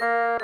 Mula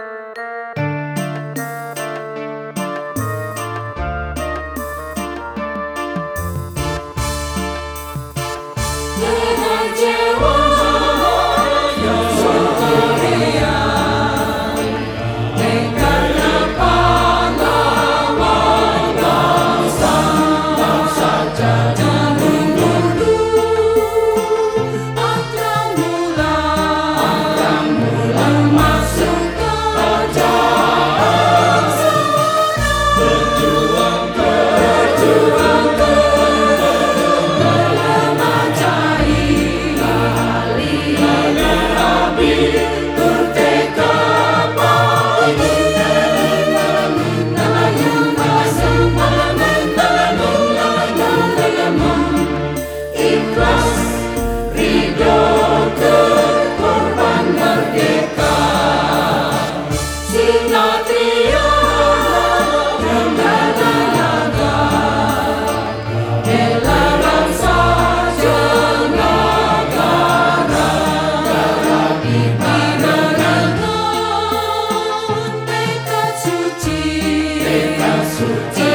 Jesu.